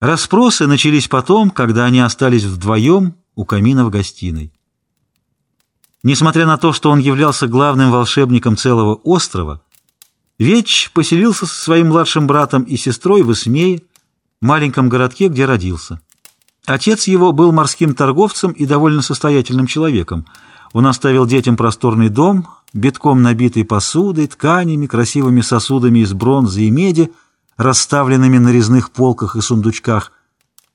Распросы начались потом, когда они остались вдвоем у камина в гостиной. Несмотря на то, что он являлся главным волшебником целого острова, Веч поселился со своим младшим братом и сестрой в Исмее, маленьком городке, где родился. Отец его был морским торговцем и довольно состоятельным человеком. Он оставил детям просторный дом, битком набитый посудой, тканями, красивыми сосудами из бронзы и меди, расставленными на резных полках и сундучках.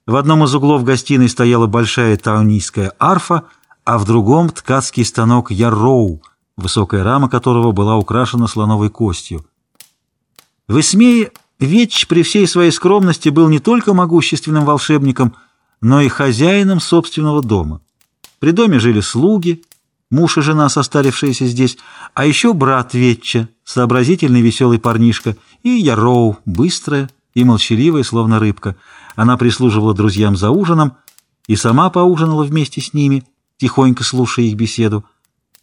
В одном из углов гостиной стояла большая таунийская арфа, а в другом — ткацкий станок Ярроу, высокая рама которого была украшена слоновой костью. В Исмее Веч при всей своей скромности был не только могущественным волшебником, но и хозяином собственного дома. При доме жили слуги, муж и жена, состарившиеся здесь, а еще брат Ветча, сообразительный веселый парнишка, и Яроу, быстрая и молчаливая, словно рыбка. Она прислуживала друзьям за ужином и сама поужинала вместе с ними, тихонько слушая их беседу,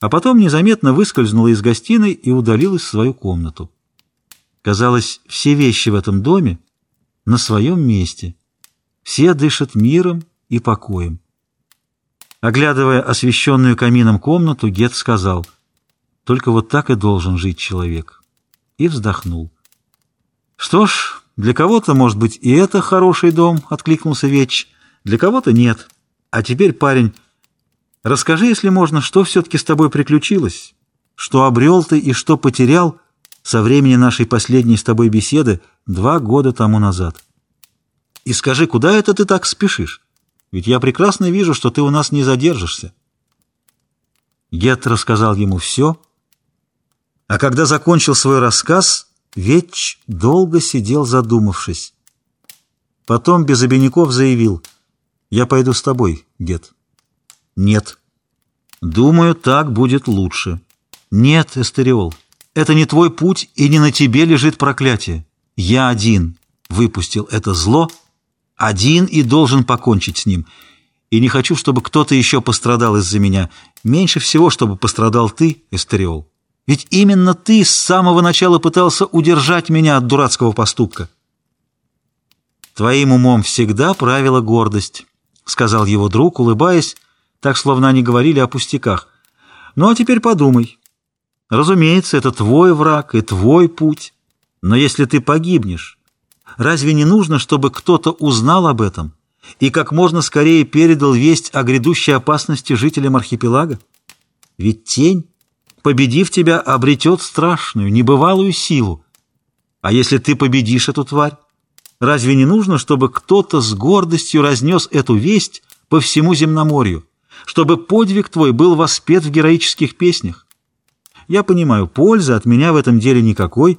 а потом незаметно выскользнула из гостиной и удалилась в свою комнату. Казалось, все вещи в этом доме на своем месте. Все дышат миром и покоем. Оглядывая освещенную камином комнату, Гет сказал, «Только вот так и должен жить человек». И вздохнул. «Что ж, для кого-то, может быть, и это хороший дом», — откликнулся Веч, «для кого-то нет. А теперь, парень, расскажи, если можно, что все-таки с тобой приключилось, что обрел ты и что потерял со времени нашей последней с тобой беседы два года тому назад. И скажи, куда это ты так спешишь?» Ведь я прекрасно вижу, что ты у нас не задержишься. Гет рассказал ему все, а когда закончил свой рассказ, Ветч долго сидел задумавшись. Потом без обиняков заявил, «Я пойду с тобой, Гет». «Нет». «Думаю, так будет лучше». «Нет, Эстериол, это не твой путь, и не на тебе лежит проклятие. Я один выпустил это зло» Один и должен покончить с ним. И не хочу, чтобы кто-то еще пострадал из-за меня. Меньше всего, чтобы пострадал ты, Эстериол. Ведь именно ты с самого начала пытался удержать меня от дурацкого поступка. Твоим умом всегда правила гордость, — сказал его друг, улыбаясь, так, словно они говорили о пустяках. Ну, а теперь подумай. Разумеется, это твой враг и твой путь. Но если ты погибнешь, Разве не нужно, чтобы кто-то узнал об этом и как можно скорее передал весть о грядущей опасности жителям архипелага? Ведь тень, победив тебя, обретет страшную, небывалую силу. А если ты победишь эту тварь, разве не нужно, чтобы кто-то с гордостью разнес эту весть по всему земноморью, чтобы подвиг твой был воспет в героических песнях? Я понимаю, пользы от меня в этом деле никакой,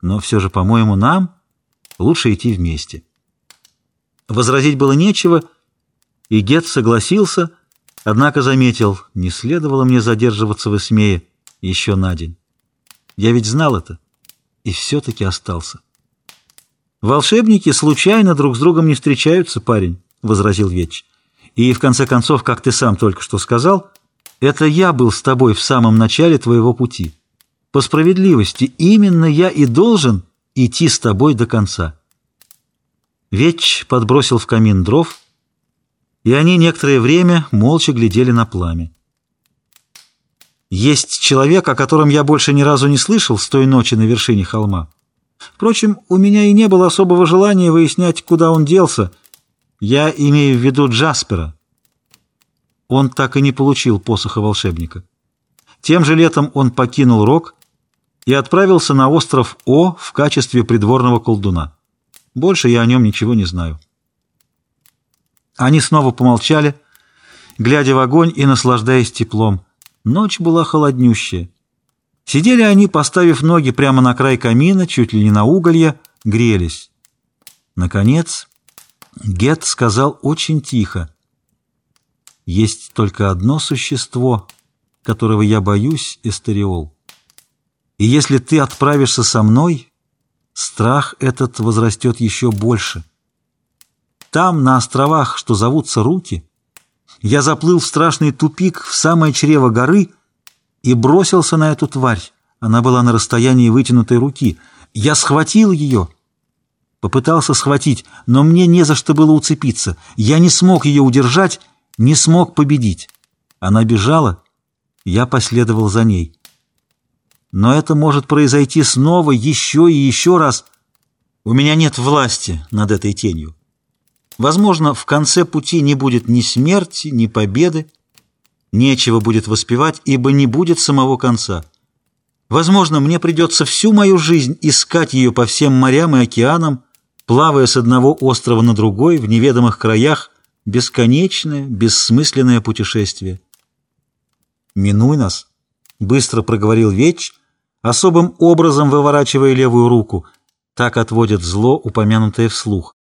но все же, по-моему, нам Лучше идти вместе. Возразить было нечего, и Гет согласился, однако заметил, не следовало мне задерживаться в Эсмее еще на день. Я ведь знал это, и все-таки остался. «Волшебники случайно друг с другом не встречаются, парень», — возразил Веч. «И, в конце концов, как ты сам только что сказал, это я был с тобой в самом начале твоего пути. По справедливости, именно я и должен идти с тобой до конца. Веч подбросил в камин дров, и они некоторое время молча глядели на пламя. Есть человек, о котором я больше ни разу не слышал с той ночи на вершине холма. Впрочем, у меня и не было особого желания выяснять, куда он делся. Я имею в виду Джаспера. Он так и не получил посоха волшебника. Тем же летом он покинул Рок и отправился на остров О в качестве придворного колдуна. Больше я о нем ничего не знаю. Они снова помолчали, глядя в огонь и наслаждаясь теплом. Ночь была холоднющая. Сидели они, поставив ноги прямо на край камина, чуть ли не на уголья, грелись. Наконец, Гет сказал очень тихо. «Есть только одно существо, которого я боюсь, Эстериол. И если ты отправишься со мной, страх этот возрастет еще больше. Там, на островах, что зовутся Руки, я заплыл в страшный тупик в самое чрево горы и бросился на эту тварь. Она была на расстоянии вытянутой руки. Я схватил ее, Попытался схватить, но мне не за что было уцепиться. Я не смог ее удержать, не смог победить. Она бежала, я последовал за ней. Но это может произойти снова, еще и еще раз. У меня нет власти над этой тенью. Возможно, в конце пути не будет ни смерти, ни победы, нечего будет воспевать, ибо не будет самого конца. Возможно, мне придется всю мою жизнь искать ее по всем морям и океанам, плавая с одного острова на другой в неведомых краях, бесконечное, бессмысленное путешествие. «Минуй нас», — быстро проговорил Веч, особым образом выворачивая левую руку, так отводят зло, упомянутое вслух.